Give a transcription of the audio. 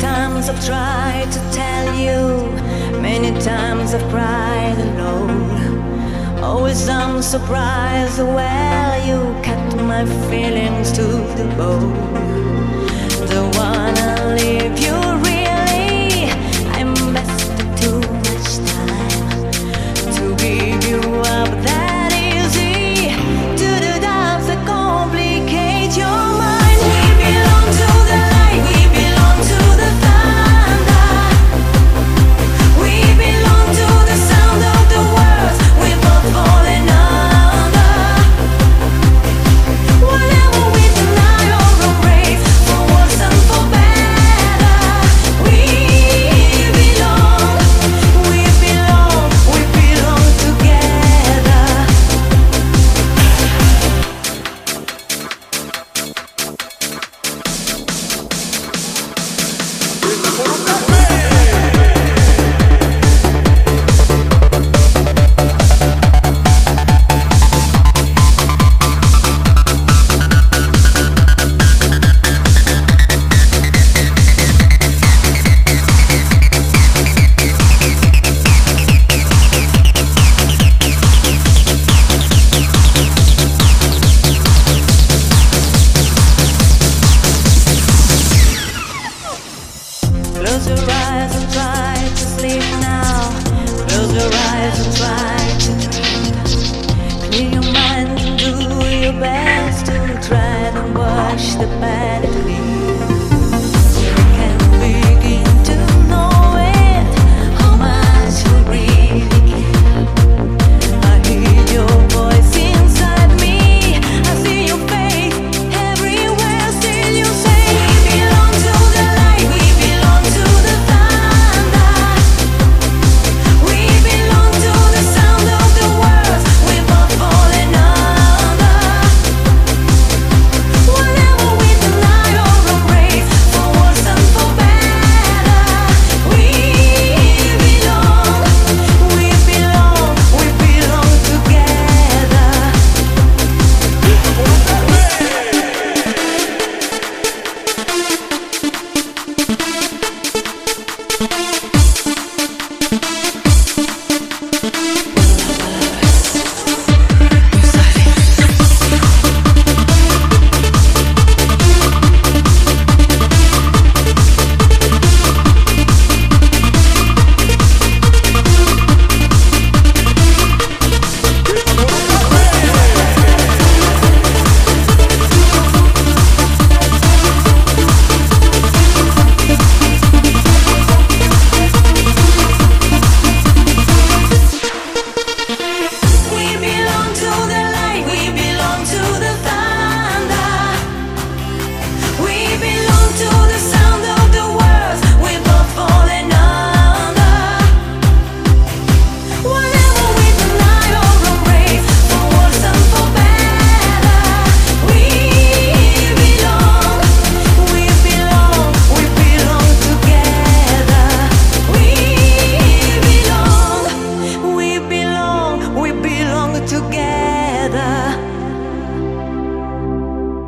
times I've tried to tell you, many times I've cried alone. Always I'm surprised, well, you cut my feelings to the bone.